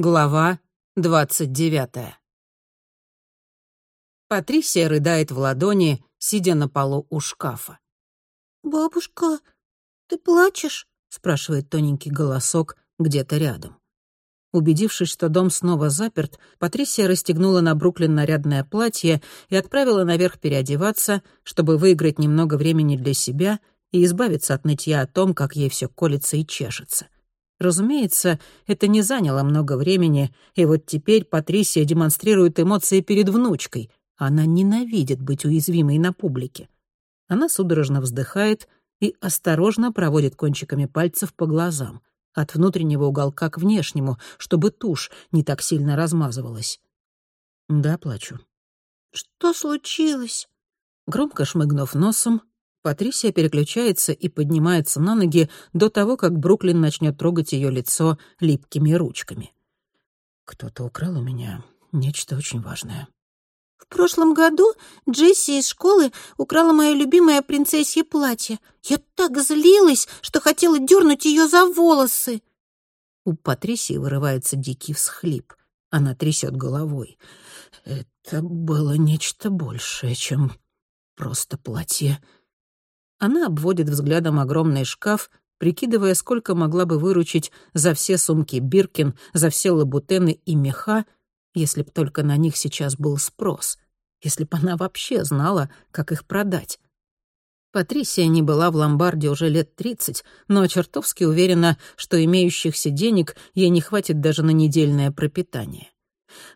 Глава двадцать девятая. Патрисия рыдает в ладони, сидя на полу у шкафа. «Бабушка, ты плачешь?» — спрашивает тоненький голосок где-то рядом. Убедившись, что дом снова заперт, Патрисия расстегнула на Бруклин нарядное платье и отправила наверх переодеваться, чтобы выиграть немного времени для себя и избавиться от нытья о том, как ей все колется и чешется. Разумеется, это не заняло много времени, и вот теперь Патрисия демонстрирует эмоции перед внучкой. Она ненавидит быть уязвимой на публике. Она судорожно вздыхает и осторожно проводит кончиками пальцев по глазам, от внутреннего уголка к внешнему, чтобы тушь не так сильно размазывалась. Да, плачу. «Что случилось?» Громко шмыгнув носом, Патрисия переключается и поднимается на ноги до того, как Бруклин начнет трогать ее лицо липкими ручками. Кто-то украл у меня нечто очень важное. В прошлом году Джесси из школы украла мое любимое принцессье платье. Я так злилась, что хотела дернуть ее за волосы. У Патрисии вырывается дикий всхлип. Она трясет головой. Это было нечто большее, чем просто платье. Она обводит взглядом огромный шкаф, прикидывая, сколько могла бы выручить за все сумки Биркин, за все лабутены и меха, если б только на них сейчас был спрос, если б она вообще знала, как их продать. Патрисия не была в ломбарде уже лет тридцать, но чертовски уверена, что имеющихся денег ей не хватит даже на недельное пропитание.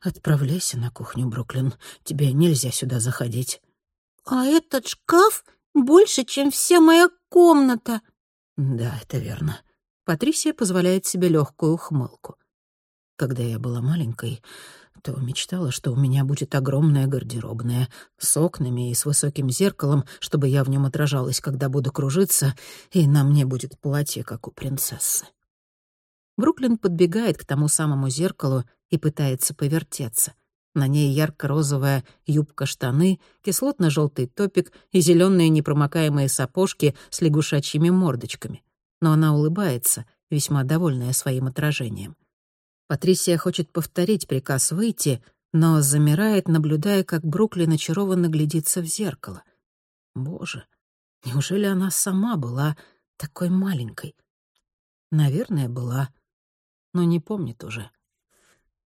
«Отправляйся на кухню, Бруклин. Тебе нельзя сюда заходить». «А этот шкаф больше, чем вся моя комната». Да, это верно. Патрисия позволяет себе легкую ухмылку. Когда я была маленькой, то мечтала, что у меня будет огромная гардеробная с окнами и с высоким зеркалом, чтобы я в нем отражалась, когда буду кружиться, и на мне будет платье, как у принцессы. Бруклин подбегает к тому самому зеркалу и пытается повертеться. На ней ярко-розовая юбка-штаны, кислотно-желтый топик и зеленые непромокаемые сапожки с лягушачьими мордочками. Но она улыбается, весьма довольная своим отражением. Патрисия хочет повторить приказ выйти, но замирает, наблюдая, как Бруклин очарованно глядится в зеркало. Боже, неужели она сама была такой маленькой? Наверное, была, но не помнит уже.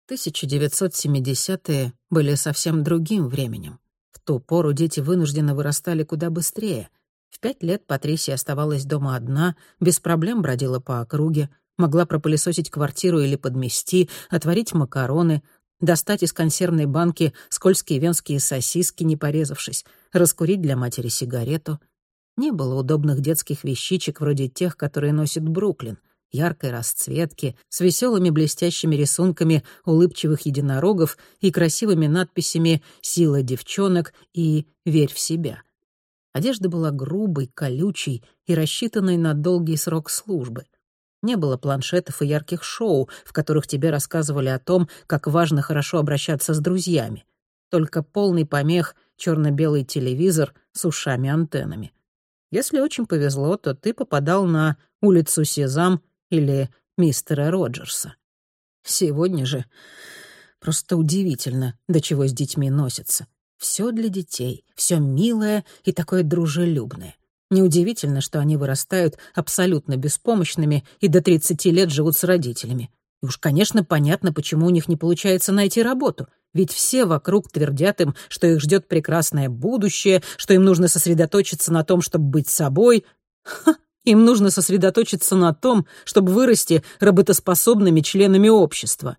1970-е были совсем другим временем. В ту пору дети вынужденно вырастали куда быстрее. В пять лет Патрисия оставалась дома одна, без проблем бродила по округе, могла пропылесосить квартиру или подмести, отварить макароны, достать из консервной банки скользкие венские сосиски, не порезавшись, раскурить для матери сигарету. Не было удобных детских вещичек вроде тех, которые носит Бруклин — яркой расцветки, с веселыми блестящими рисунками улыбчивых единорогов и красивыми надписями «Сила девчонок» и «Верь в себя». Одежда была грубой, колючей и рассчитанной на долгий срок службы. Не было планшетов и ярких шоу, в которых тебе рассказывали о том, как важно хорошо обращаться с друзьями. Только полный помех черно-белый телевизор с ушами-антеннами. Если очень повезло, то ты попадал на улицу Сезам или мистера Роджерса. Сегодня же просто удивительно, до чего с детьми носятся. Все для детей, все милое и такое дружелюбное. Неудивительно, что они вырастают абсолютно беспомощными и до 30 лет живут с родителями. И уж, конечно, понятно, почему у них не получается найти работу. Ведь все вокруг твердят им, что их ждет прекрасное будущее, что им нужно сосредоточиться на том, чтобы быть собой. Ха, им нужно сосредоточиться на том, чтобы вырасти работоспособными членами общества.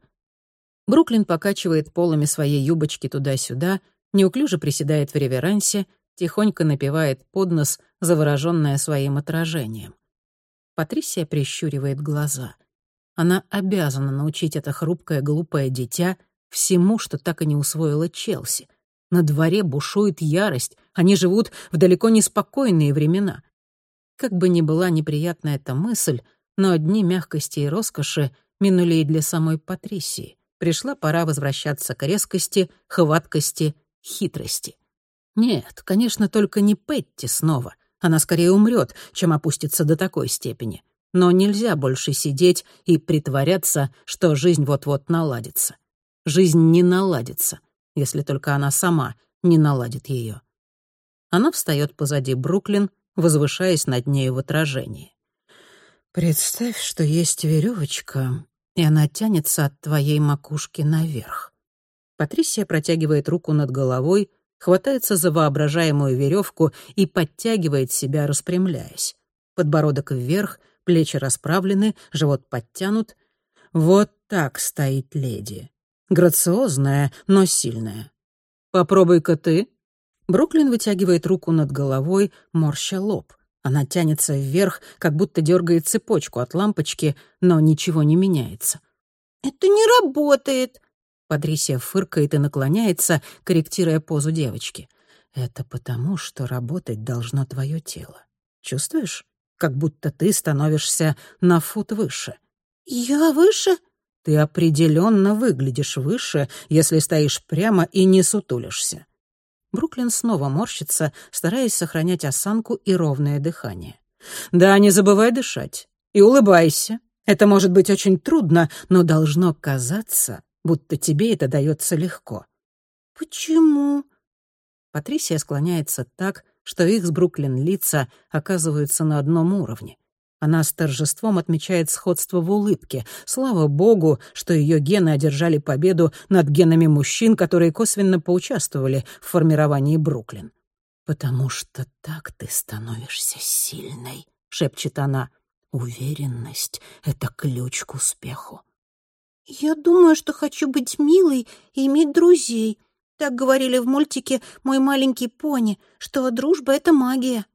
Бруклин покачивает полами своей юбочки туда-сюда, неуклюже приседает в реверансе, тихонько напевает под нос, заворожённая своим отражением. Патрисия прищуривает глаза. Она обязана научить это хрупкое глупое дитя всему, что так и не усвоила Челси. На дворе бушует ярость, они живут в далеко не спокойные времена. Как бы ни была неприятна эта мысль, но дни мягкости и роскоши минули и для самой Патрисии. Пришла пора возвращаться к резкости, хваткости, хитрости. Нет, конечно, только не Петти снова. Она скорее умрет, чем опустится до такой степени. но нельзя больше сидеть и притворяться, что жизнь вот-вот наладится. Жизнь не наладится, если только она сама не наладит ее. Она встает позади Бруклин, возвышаясь над нею в отражении. «Представь, что есть веревочка, и она тянется от твоей макушки наверх. Патрисия протягивает руку над головой, хватается за воображаемую веревку и подтягивает себя, распрямляясь. Подбородок вверх, плечи расправлены, живот подтянут. Вот так стоит леди. Грациозная, но сильная. «Попробуй-ка ты». Бруклин вытягивает руку над головой, морща лоб. Она тянется вверх, как будто дергает цепочку от лампочки, но ничего не меняется. «Это не работает», Патрисия фыркает и наклоняется, корректируя позу девочки. «Это потому, что работать должно твое тело. Чувствуешь? Как будто ты становишься на фут выше». «Я выше?» «Ты определенно выглядишь выше, если стоишь прямо и не сутулишься». Бруклин снова морщится, стараясь сохранять осанку и ровное дыхание. «Да, не забывай дышать. И улыбайся. Это может быть очень трудно, но должно казаться, будто тебе это дается легко. «Почему?» Патрисия склоняется так, что их с Бруклин лица оказываются на одном уровне. Она с торжеством отмечает сходство в улыбке. Слава богу, что ее гены одержали победу над генами мужчин, которые косвенно поучаствовали в формировании Бруклин. «Потому что так ты становишься сильной», — шепчет она. «Уверенность — это ключ к успеху». «Я думаю, что хочу быть милой и иметь друзей. Так говорили в мультике «Мой маленький пони», что дружба — это магия».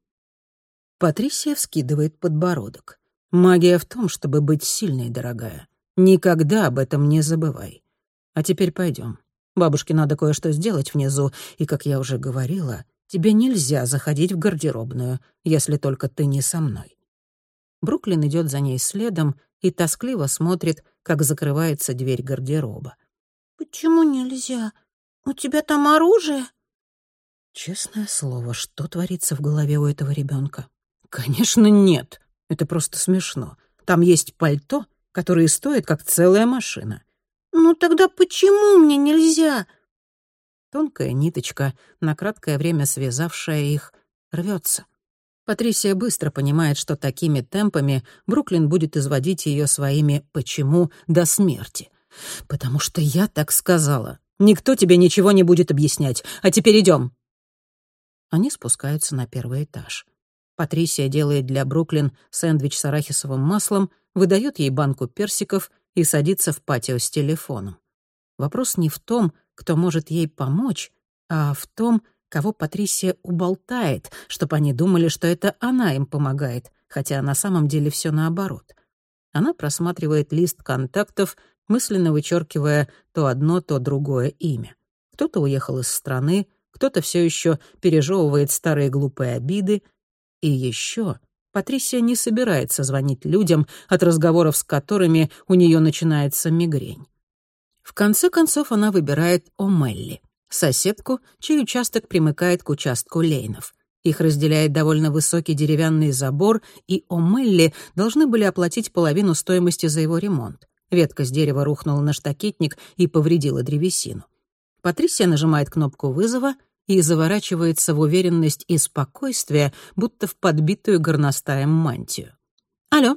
Патрисия вскидывает подбородок. «Магия в том, чтобы быть сильной, дорогая. Никогда об этом не забывай. А теперь пойдем. Бабушке надо кое-что сделать внизу, и, как я уже говорила, тебе нельзя заходить в гардеробную, если только ты не со мной». Бруклин идет за ней следом и тоскливо смотрит, как закрывается дверь гардероба. «Почему нельзя? У тебя там оружие?» Честное слово, что творится в голове у этого ребенка? Конечно, нет. Это просто смешно. Там есть пальто, которое стоит как целая машина. Ну тогда почему мне нельзя? Тонкая ниточка, на краткое время связавшая их, рвется. Патрисия быстро понимает, что такими темпами Бруклин будет изводить ее своими «почему» до смерти. «Потому что я так сказала. Никто тебе ничего не будет объяснять. А теперь идем. Они спускаются на первый этаж. Патрисия делает для Бруклин сэндвич с арахисовым маслом, выдает ей банку персиков и садится в патио с телефоном. Вопрос не в том, кто может ей помочь, а в том, кого Патрисия уболтает, чтобы они думали, что это она им помогает, хотя на самом деле все наоборот. Она просматривает лист контактов, мысленно вычеркивая то одно, то другое имя. Кто-то уехал из страны, кто-то все еще пережевывает старые глупые обиды. И еще Патрисия не собирается звонить людям, от разговоров с которыми у нее начинается мигрень. В конце концов она выбирает О'Мелли — соседку, чей участок примыкает к участку Лейнов. Их разделяет довольно высокий деревянный забор, и О'Мелли должны были оплатить половину стоимости за его ремонт. Ветка с дерева рухнула на штакетник и повредила древесину. Патрисия нажимает кнопку вызова и заворачивается в уверенность и спокойствие, будто в подбитую горностаем мантию. «Алло?»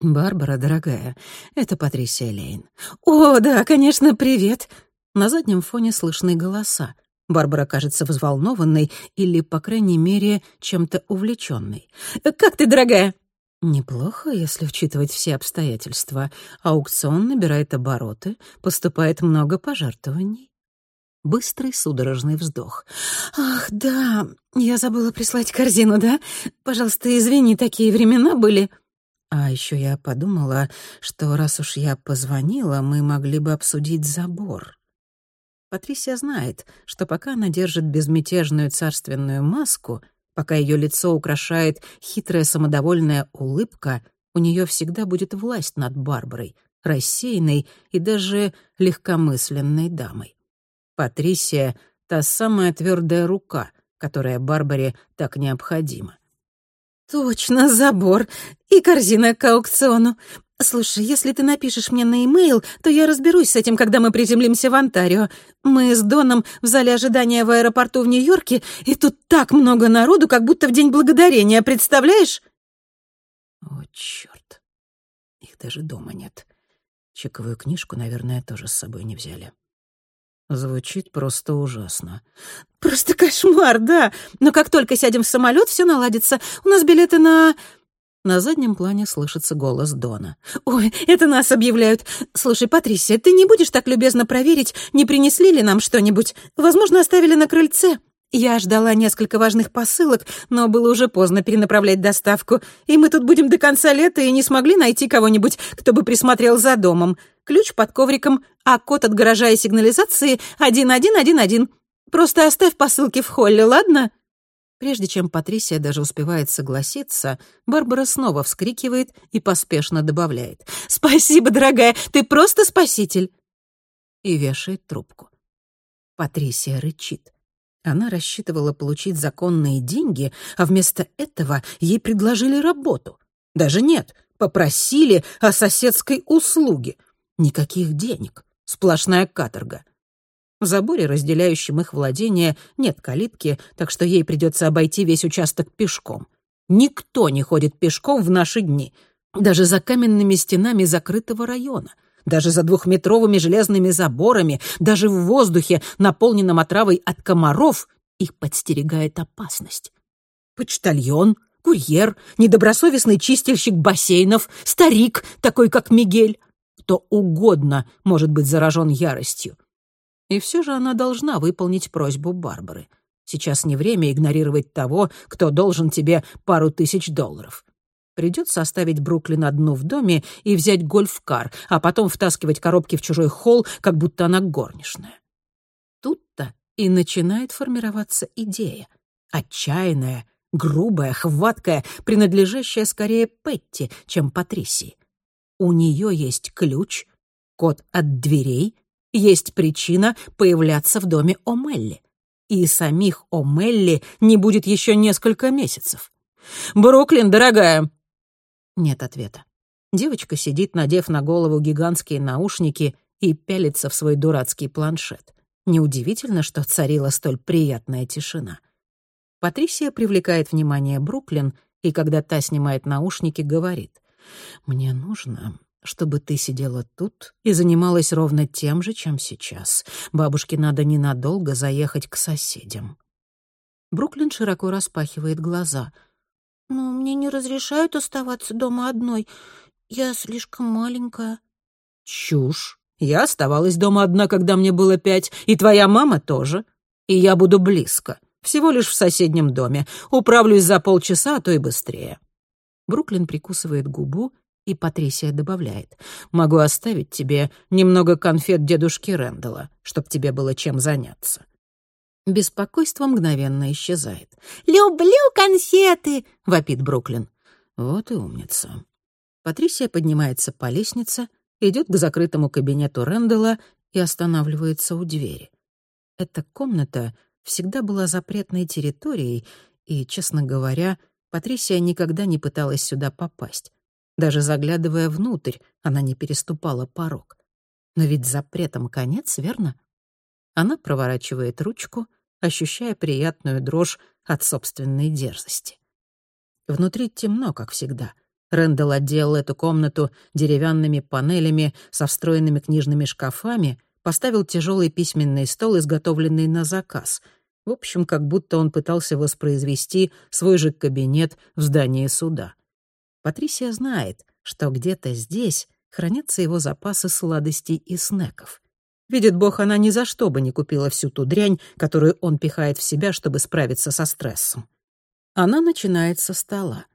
«Барбара, дорогая, это Патрисия Лейн». «О, да, конечно, привет!» На заднем фоне слышны голоса. Барбара кажется взволнованной или, по крайней мере, чем-то увлеченной. «Как ты, дорогая?» Неплохо, если учитывать все обстоятельства. Аукцион набирает обороты, поступает много пожертвований. Быстрый судорожный вздох. «Ах, да, я забыла прислать корзину, да? Пожалуйста, извини, такие времена были». А еще я подумала, что раз уж я позвонила, мы могли бы обсудить забор. Патрисия знает, что пока она держит безмятежную царственную маску, пока ее лицо украшает хитрая самодовольная улыбка, у нее всегда будет власть над Барбарой, рассеянной и даже легкомысленной дамой. Патрисия — та самая твердая рука, которая Барбаре так необходима. Точно, забор и корзина к аукциону. Слушай, если ты напишешь мне на e то я разберусь с этим, когда мы приземлимся в Онтарио. Мы с Доном в зале ожидания в аэропорту в Нью-Йорке, и тут так много народу, как будто в День Благодарения, представляешь? О, чёрт. Их даже дома нет. Чековую книжку, наверное, тоже с собой не взяли. Звучит просто ужасно. Просто кошмар, да. Но как только сядем в самолет, все наладится. У нас билеты на... На заднем плане слышится голос Дона. «Ой, это нас объявляют. Слушай, Патрисия, ты не будешь так любезно проверить, не принесли ли нам что-нибудь? Возможно, оставили на крыльце. Я ждала несколько важных посылок, но было уже поздно перенаправлять доставку, и мы тут будем до конца лета и не смогли найти кого-нибудь, кто бы присмотрел за домом. Ключ под ковриком, а код от гаража и сигнализации 1111. Просто оставь посылки в холле, ладно?» Прежде чем Патрисия даже успевает согласиться, Барбара снова вскрикивает и поспешно добавляет. «Спасибо, дорогая, ты просто спаситель!» И вешает трубку. Патрисия рычит. Она рассчитывала получить законные деньги, а вместо этого ей предложили работу. Даже нет, попросили о соседской услуге. Никаких денег, сплошная каторга. В заборе, разделяющем их владение, нет калитки, так что ей придется обойти весь участок пешком. Никто не ходит пешком в наши дни, даже за каменными стенами закрытого района, даже за двухметровыми железными заборами, даже в воздухе, наполненном отравой от комаров, их подстерегает опасность. Почтальон, курьер, недобросовестный чистильщик бассейнов, старик, такой как Мигель. Кто угодно может быть заражен яростью. И все же она должна выполнить просьбу Барбары. Сейчас не время игнорировать того, кто должен тебе пару тысяч долларов. Придется оставить Бруклин одну в доме и взять гольф-кар, а потом втаскивать коробки в чужой холл, как будто она горничная. Тут-то и начинает формироваться идея. Отчаянная, грубая, хваткая, принадлежащая скорее Петти, чем Патрисии. У нее есть ключ, код от дверей есть причина появляться в доме О'Мелли. И самих О'Мелли не будет еще несколько месяцев. «Бруклин, дорогая!» Нет ответа. Девочка сидит, надев на голову гигантские наушники и пялится в свой дурацкий планшет. Неудивительно, что царила столь приятная тишина. Патрисия привлекает внимание Бруклин, и когда та снимает наушники, говорит, «Мне нужно чтобы ты сидела тут и занималась ровно тем же, чем сейчас. Бабушке надо ненадолго заехать к соседям». Бруклин широко распахивает глаза. «Но мне не разрешают оставаться дома одной. Я слишком маленькая». «Чушь. Я оставалась дома одна, когда мне было пять, и твоя мама тоже. И я буду близко, всего лишь в соседнем доме. Управлюсь за полчаса, а то и быстрее». Бруклин прикусывает губу и Патрисия добавляет. «Могу оставить тебе немного конфет дедушки Рэндалла, чтоб тебе было чем заняться». Беспокойство мгновенно исчезает. «Люблю конфеты!» — вопит Бруклин. Вот и умница. Патрисия поднимается по лестнице, идет к закрытому кабинету Рэндалла и останавливается у двери. Эта комната всегда была запретной территорией, и, честно говоря, Патрисия никогда не пыталась сюда попасть. Даже заглядывая внутрь, она не переступала порог. Но ведь запретом конец, верно? Она проворачивает ручку, ощущая приятную дрожь от собственной дерзости. Внутри темно, как всегда. Рэндалл отделал эту комнату деревянными панелями со встроенными книжными шкафами, поставил тяжелый письменный стол, изготовленный на заказ. В общем, как будто он пытался воспроизвести свой же кабинет в здании суда. Патрисия знает, что где-то здесь хранятся его запасы сладостей и снеков. Видит Бог, она ни за что бы не купила всю ту дрянь, которую он пихает в себя, чтобы справиться со стрессом. Она начинает со стола,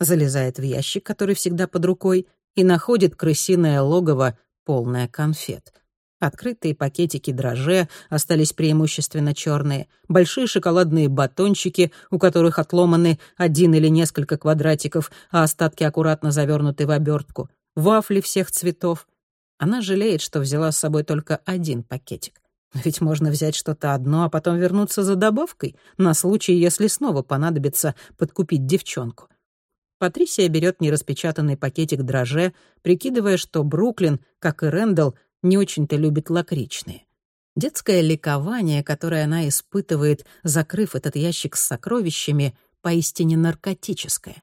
залезает в ящик, который всегда под рукой, и находит крысиное логово, полное конфет. Открытые пакетики дрожжи остались преимущественно черные, большие шоколадные батончики, у которых отломаны один или несколько квадратиков, а остатки аккуратно завернуты в обертку, вафли всех цветов. Она жалеет, что взяла с собой только один пакетик. Но ведь можно взять что-то одно, а потом вернуться за добавкой, на случай, если снова понадобится подкупить девчонку. Патрисия берет нераспечатанный пакетик дроже, прикидывая, что Бруклин, как и Рэндалл, не очень-то любит лакричные. Детское ликование, которое она испытывает, закрыв этот ящик с сокровищами, поистине наркотическое.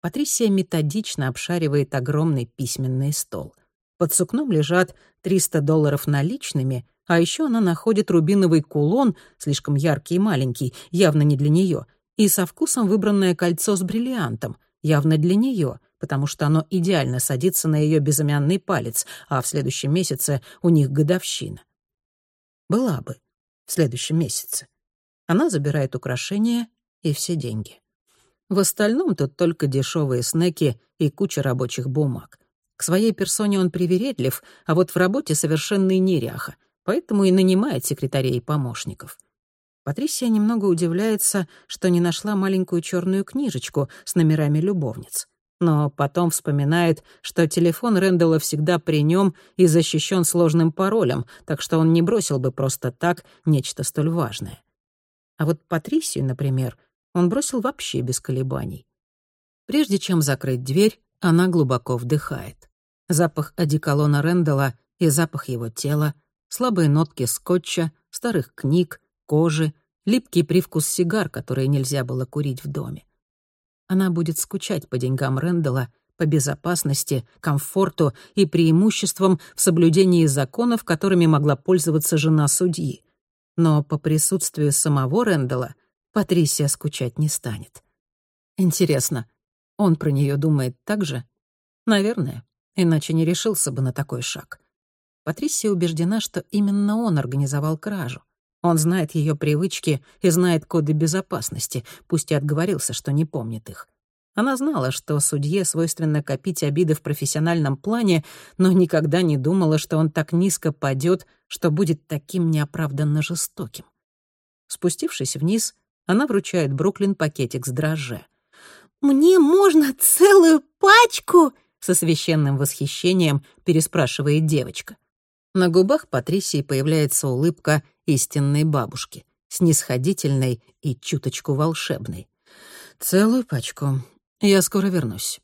Патрисия методично обшаривает огромный письменный стол. Под сукном лежат 300 долларов наличными, а еще она находит рубиновый кулон, слишком яркий и маленький, явно не для нее, и со вкусом выбранное кольцо с бриллиантом, явно для нее, потому что оно идеально садится на ее безымянный палец, а в следующем месяце у них годовщина. Была бы в следующем месяце. Она забирает украшения и все деньги. В остальном тут только дешевые снеки и куча рабочих бумаг. К своей персоне он привередлив, а вот в работе совершенный неряха, поэтому и нанимает секретарей и помощников. Патрисия немного удивляется, что не нашла маленькую черную книжечку с номерами любовниц. Но потом вспоминает, что телефон Рэндалла всегда при нем и защищен сложным паролем, так что он не бросил бы просто так нечто столь важное. А вот Патрисию, например, он бросил вообще без колебаний. Прежде чем закрыть дверь, она глубоко вдыхает. Запах одеколона Рэндалла и запах его тела, слабые нотки скотча, старых книг, кожи, липкий привкус сигар, которые нельзя было курить в доме. Она будет скучать по деньгам Рэндалла, по безопасности, комфорту и преимуществам в соблюдении законов, которыми могла пользоваться жена судьи. Но по присутствию самого Рэндалла Патрисия скучать не станет. Интересно, он про нее думает так же? Наверное, иначе не решился бы на такой шаг. Патрисия убеждена, что именно он организовал кражу. Он знает ее привычки и знает коды безопасности, пусть и отговорился, что не помнит их. Она знала, что судье свойственно копить обиды в профессиональном плане, но никогда не думала, что он так низко падет, что будет таким неоправданно жестоким. Спустившись вниз, она вручает Бруклин пакетик с дрожже. «Мне можно целую пачку?» — со священным восхищением переспрашивает девочка. На губах Патрисии появляется улыбка истинной бабушки, снисходительной и чуточку волшебной. «Целую пачку. Я скоро вернусь».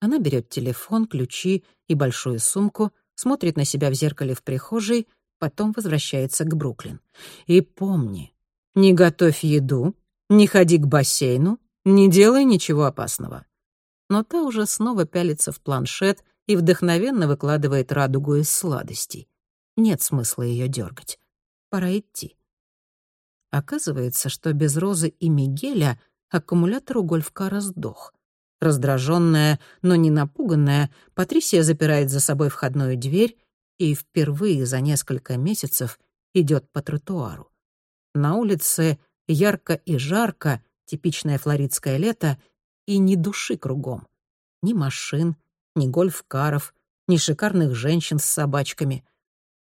Она берет телефон, ключи и большую сумку, смотрит на себя в зеркале в прихожей, потом возвращается к Бруклин. «И помни, не готовь еду, не ходи к бассейну, не делай ничего опасного». Но та уже снова пялится в планшет и вдохновенно выкладывает радугу из сладостей. Нет смысла ее дергать. Пора идти. Оказывается, что без Розы и Мигеля аккумулятор у гольфкара сдох. Раздраженная, но не напуганная, Патрисия запирает за собой входную дверь и впервые за несколько месяцев идет по тротуару. На улице ярко и жарко, типичное флоридское лето, и ни души кругом. Ни машин, ни гольфкаров, ни шикарных женщин с собачками.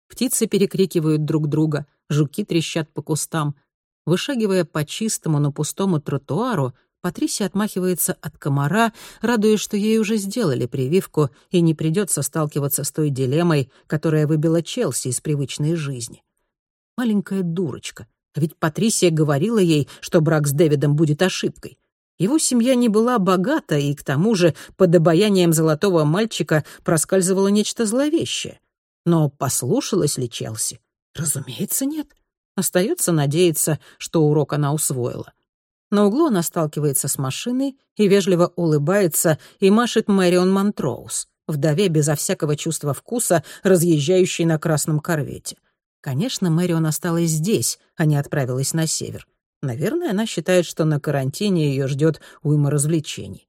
Птицы перекрикивают друг друга, жуки трещат по кустам. Вышагивая по чистому, но пустому тротуару, Патрисия отмахивается от комара, радуясь, что ей уже сделали прививку и не придется сталкиваться с той дилеммой, которая выбила Челси из привычной жизни. Маленькая дурочка. А ведь Патрисия говорила ей, что брак с Дэвидом будет ошибкой. Его семья не была богата, и к тому же под обаянием золотого мальчика проскальзывало нечто зловещее. Но послушалась ли Челси? Разумеется, нет. Остается надеяться, что урок она усвоила. На углу она сталкивается с машиной и вежливо улыбается и машет Мэрион Монтроуз, вдове безо всякого чувства вкуса, разъезжающей на красном корвете. Конечно, Мэрион осталась здесь, а не отправилась на север. Наверное, она считает, что на карантине ее ждет уйма развлечений.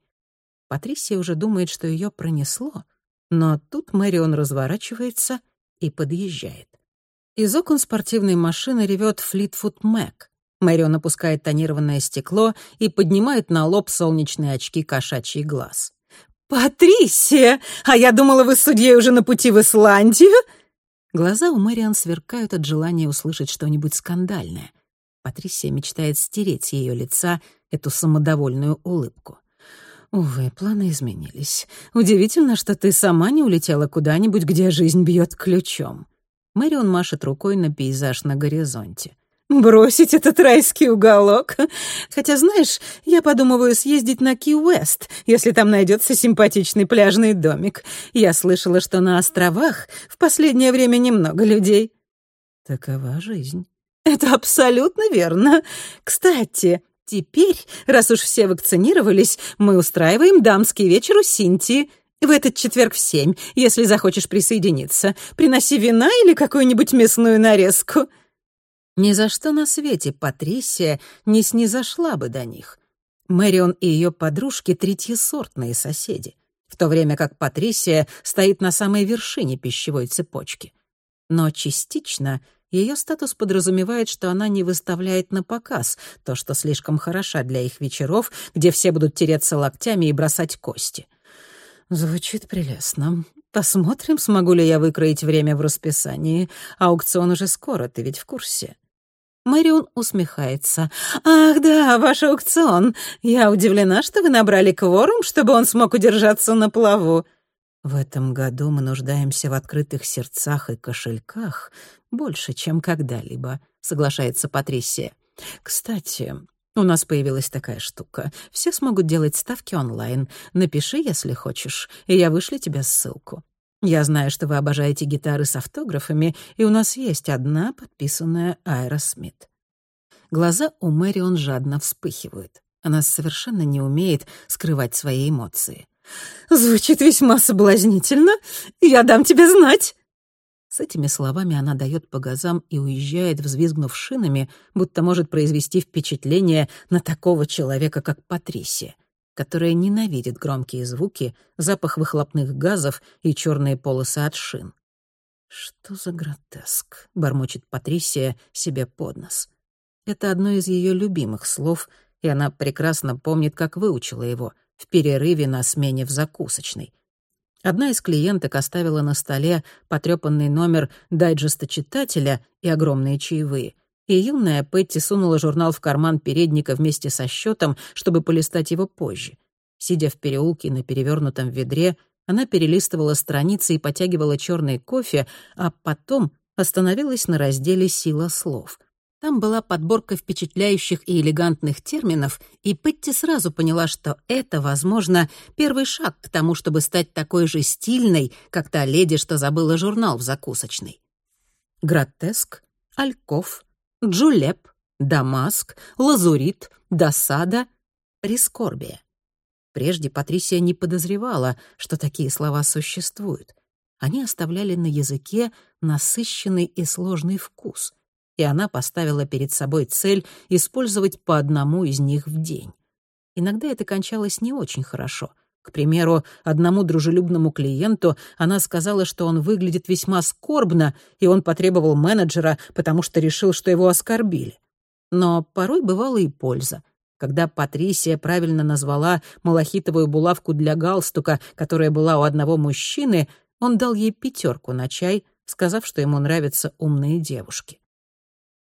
Патрисия уже думает, что ее пронесло, но тут Мэрион разворачивается и подъезжает. Из окон спортивной машины ревет Флитфуд Мэг. Мэрион опускает тонированное стекло и поднимает на лоб солнечные очки кошачий глаз. «Патрисия! А я думала, вы с судьей уже на пути в Исландию!» Глаза у Мэрион сверкают от желания услышать что-нибудь скандальное. Патрисия мечтает стереть с ее лица эту самодовольную улыбку. Увы, планы изменились. Удивительно, что ты сама не улетела куда-нибудь, где жизнь бьет ключом. Мэрион машет рукой на пейзаж на горизонте. Бросить этот райский уголок? Хотя, знаешь, я подумываю съездить на Ки-Уэст, если там найдется симпатичный пляжный домик. Я слышала, что на островах в последнее время немного людей. Такова жизнь. Это абсолютно верно. Кстати, теперь, раз уж все вакцинировались, мы устраиваем дамский вечер у Синтии. В этот четверг в семь, если захочешь присоединиться. Приноси вина или какую-нибудь мясную нарезку. Ни за что на свете Патрисия не снизошла бы до них. Мэрион и ее подружки — третьесортные соседи, в то время как Патрисия стоит на самой вершине пищевой цепочки. Но частично ее статус подразумевает, что она не выставляет на показ то, что слишком хороша для их вечеров, где все будут тереться локтями и бросать кости. Звучит прелестно. Посмотрим, смогу ли я выкроить время в расписании. Аукцион уже скоро, ты ведь в курсе. Мэрион усмехается. «Ах да, ваш аукцион. Я удивлена, что вы набрали кворум, чтобы он смог удержаться на плаву». «В этом году мы нуждаемся в открытых сердцах и кошельках больше, чем когда-либо», — соглашается Патрисия. «Кстати, у нас появилась такая штука. Все смогут делать ставки онлайн. Напиши, если хочешь, и я вышлю тебе ссылку. Я знаю, что вы обожаете гитары с автографами, и у нас есть одна, подписанная Айра Смит. Глаза у Мэрион жадно вспыхивают. Она совершенно не умеет скрывать свои эмоции. «Звучит весьма соблазнительно. Я дам тебе знать». С этими словами она дает по газам и уезжает, взвизгнув шинами, будто может произвести впечатление на такого человека, как Патрисия которая ненавидит громкие звуки, запах выхлопных газов и черные полосы от шин. «Что за гротеск?» — бормочет Патрисия себе под нос. Это одно из ее любимых слов, и она прекрасно помнит, как выучила его в перерыве на смене в закусочной. Одна из клиенток оставила на столе потрепанный номер дайджеста читателя и огромные чаевые — и юная Петти сунула журнал в карман передника вместе со счетом, чтобы полистать его позже. Сидя в переулке на перевернутом ведре, она перелистывала страницы и потягивала черный кофе, а потом остановилась на разделе «Сила слов». Там была подборка впечатляющих и элегантных терминов, и Петти сразу поняла, что это, возможно, первый шаг к тому, чтобы стать такой же стильной, как та леди, что забыла журнал в закусочной. Гротеск, альков, Джулеп, Дамаск, Лазурит, Досада, Прискорбие. Прежде Патрисия не подозревала, что такие слова существуют. Они оставляли на языке насыщенный и сложный вкус, и она поставила перед собой цель использовать по одному из них в день. Иногда это кончалось не очень хорошо — к примеру, одному дружелюбному клиенту она сказала, что он выглядит весьма скорбно, и он потребовал менеджера, потому что решил, что его оскорбили. Но порой бывала и польза. Когда Патрисия правильно назвала малахитовую булавку для галстука, которая была у одного мужчины, он дал ей пятерку на чай, сказав, что ему нравятся умные девушки.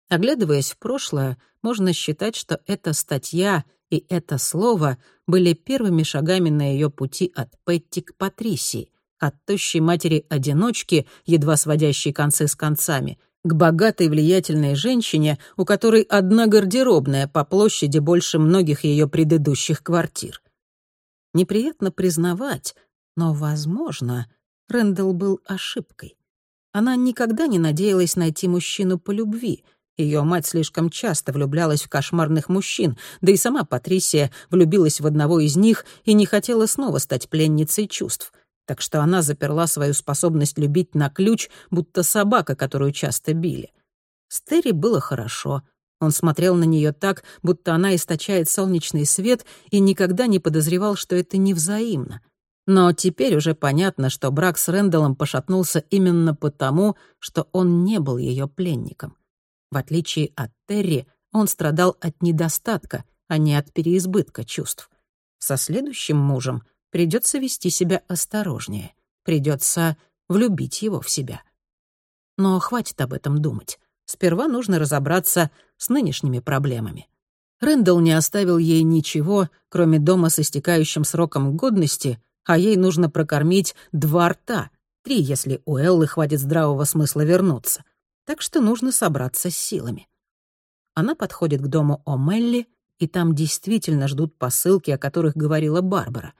Оглядываясь в прошлое, можно считать, что эта статья и это слово были первыми шагами на ее пути от Петти к Патрисии, от тощей матери-одиночки, едва сводящей концы с концами, к богатой влиятельной женщине, у которой одна гардеробная по площади больше многих ее предыдущих квартир. Неприятно признавать, но, возможно, Рэндалл был ошибкой. Она никогда не надеялась найти мужчину по любви — ее мать слишком часто влюблялась в кошмарных мужчин, да и сама Патрисия влюбилась в одного из них и не хотела снова стать пленницей чувств. Так что она заперла свою способность любить на ключ, будто собака, которую часто били. С Терри было хорошо. Он смотрел на нее так, будто она источает солнечный свет и никогда не подозревал, что это невзаимно. Но теперь уже понятно, что брак с Рэндаллом пошатнулся именно потому, что он не был ее пленником. В отличие от Терри, он страдал от недостатка, а не от переизбытка чувств. Со следующим мужем придется вести себя осторожнее, придется влюбить его в себя. Но хватит об этом думать. Сперва нужно разобраться с нынешними проблемами. Рэндалл не оставил ей ничего, кроме дома с истекающим сроком годности, а ей нужно прокормить два рта, три, если у Эллы хватит здравого смысла вернуться так что нужно собраться с силами. Она подходит к дому О'Мелли, и там действительно ждут посылки, о которых говорила Барбара.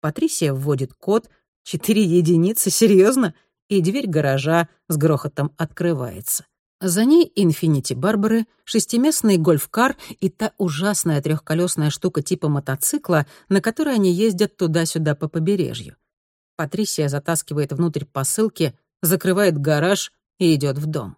Патрисия вводит код, четыре единицы, серьезно, и дверь гаража с грохотом открывается. За ней «Инфинити Барбары», шестиместный гольф-кар и та ужасная трехколесная штука типа мотоцикла, на которой они ездят туда-сюда по побережью. Патрисия затаскивает внутрь посылки, закрывает гараж и идет в дом.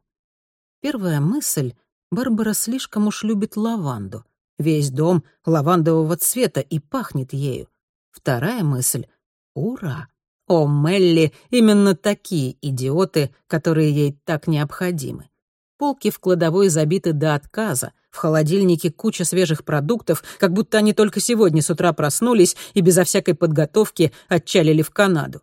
Первая мысль — Барбара слишком уж любит лаванду. Весь дом лавандового цвета и пахнет ею. Вторая мысль — ура! О, Мелли, именно такие идиоты, которые ей так необходимы. Полки в кладовой забиты до отказа, в холодильнике куча свежих продуктов, как будто они только сегодня с утра проснулись и безо всякой подготовки отчалили в Канаду.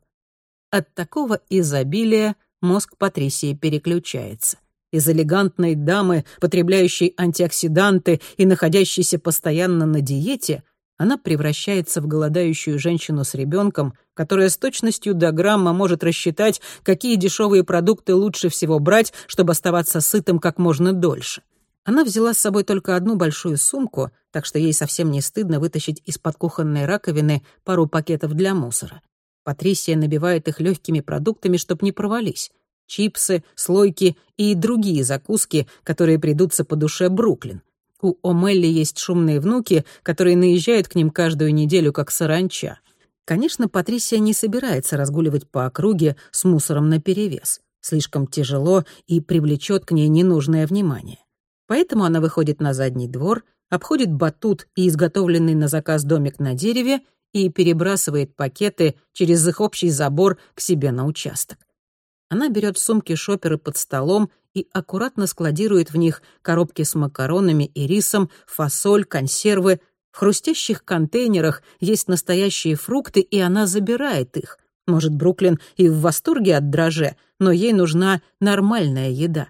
От такого изобилия мозг Патрисии переключается из элегантной дамы, потребляющей антиоксиданты и находящейся постоянно на диете, она превращается в голодающую женщину с ребенком, которая с точностью до грамма может рассчитать, какие дешевые продукты лучше всего брать, чтобы оставаться сытым как можно дольше. Она взяла с собой только одну большую сумку, так что ей совсем не стыдно вытащить из-под кухонной раковины пару пакетов для мусора. Патрисия набивает их легкими продуктами, чтобы не провались чипсы, слойки и другие закуски, которые придутся по душе Бруклин. У О'Мелли есть шумные внуки, которые наезжают к ним каждую неделю, как саранча. Конечно, Патрисия не собирается разгуливать по округе с мусором наперевес. Слишком тяжело и привлечет к ней ненужное внимание. Поэтому она выходит на задний двор, обходит батут и изготовленный на заказ домик на дереве и перебрасывает пакеты через их общий забор к себе на участок. Она берет сумки шоперы под столом и аккуратно складирует в них коробки с макаронами и рисом, фасоль, консервы. В хрустящих контейнерах есть настоящие фрукты, и она забирает их. Может, Бруклин и в восторге от дроже, но ей нужна нормальная еда.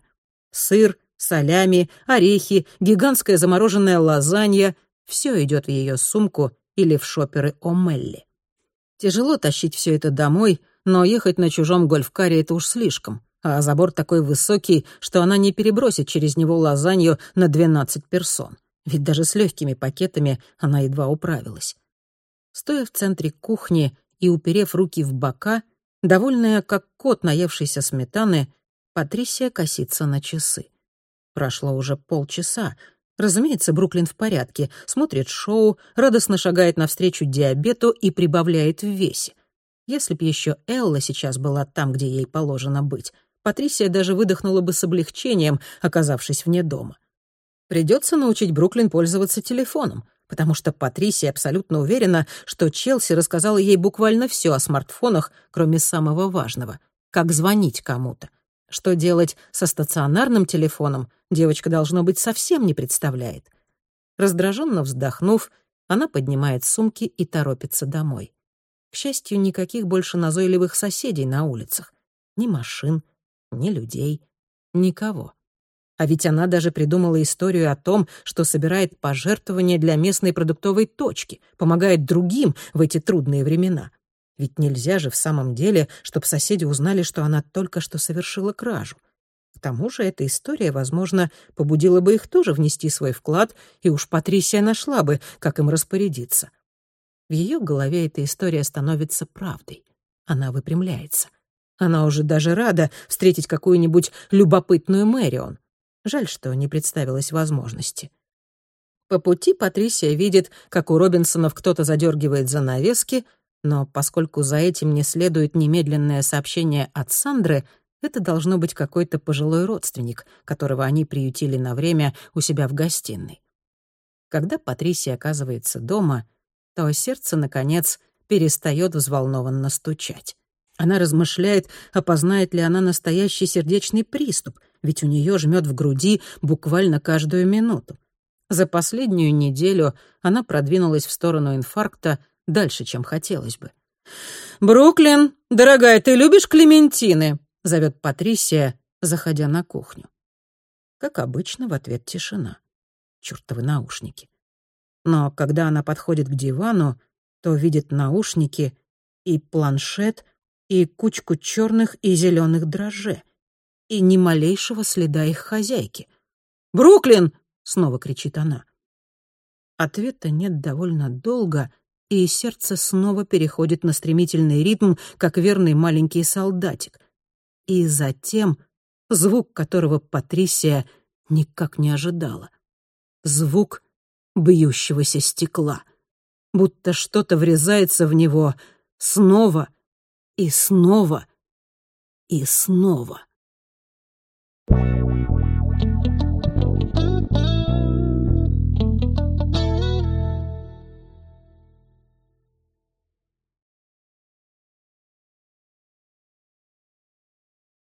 Сыр, солями, орехи, гигантская замороженная лазанья — все идет в ее сумку или в шоперы О'Мелли. Тяжело тащить все это домой, но ехать на чужом гольфкаре — это уж слишком. А забор такой высокий, что она не перебросит через него лазанью на 12 персон. Ведь даже с легкими пакетами она едва управилась. Стоя в центре кухни и уперев руки в бока, довольная, как кот, наевшийся сметаны, Патрисия косится на часы. Прошло уже полчаса. Разумеется, Бруклин в порядке, смотрит шоу, радостно шагает навстречу диабету и прибавляет в весе. Если б еще Элла сейчас была там, где ей положено быть, Патрисия даже выдохнула бы с облегчением, оказавшись вне дома. Придется научить Бруклин пользоваться телефоном, потому что Патрисия абсолютно уверена, что Челси рассказала ей буквально все о смартфонах, кроме самого важного — как звонить кому-то. Что делать со стационарным телефоном, девочка, должно быть, совсем не представляет. Раздраженно вздохнув, она поднимает сумки и торопится домой. К счастью, никаких больше назойливых соседей на улицах. Ни машин, ни людей, никого. А ведь она даже придумала историю о том, что собирает пожертвования для местной продуктовой точки, помогает другим в эти трудные времена. Ведь нельзя же в самом деле, чтобы соседи узнали, что она только что совершила кражу. К тому же эта история, возможно, побудила бы их тоже внести свой вклад, и уж Патрисия нашла бы, как им распорядиться. В ее голове эта история становится правдой. Она выпрямляется. Она уже даже рада встретить какую-нибудь любопытную Мэрион. Жаль, что не представилась возможности. По пути Патрисия видит, как у Робинсонов кто-то задергивает занавески, но поскольку за этим не следует немедленное сообщение от Сандры, это должно быть какой-то пожилой родственник, которого они приютили на время у себя в гостиной. Когда Патрисия оказывается дома — то сердце, наконец, перестает взволнованно стучать. Она размышляет, опознает ли она настоящий сердечный приступ, ведь у нее жмет в груди буквально каждую минуту. За последнюю неделю она продвинулась в сторону инфаркта дальше, чем хотелось бы. «Бруклин, дорогая, ты любишь клементины?» — зовет Патрисия, заходя на кухню. Как обычно, в ответ тишина. Чёртовы наушники. Но когда она подходит к дивану, то видит наушники и планшет, и кучку черных и зеленых дрожжей, и ни малейшего следа их хозяйки. «Бруклин, — снова кричит она. Ответа нет довольно долго, и сердце снова переходит на стремительный ритм, как верный маленький солдатик. И затем звук, которого Патрисия никак не ожидала. Звук бьющегося стекла. Будто что-то врезается в него снова и снова и снова.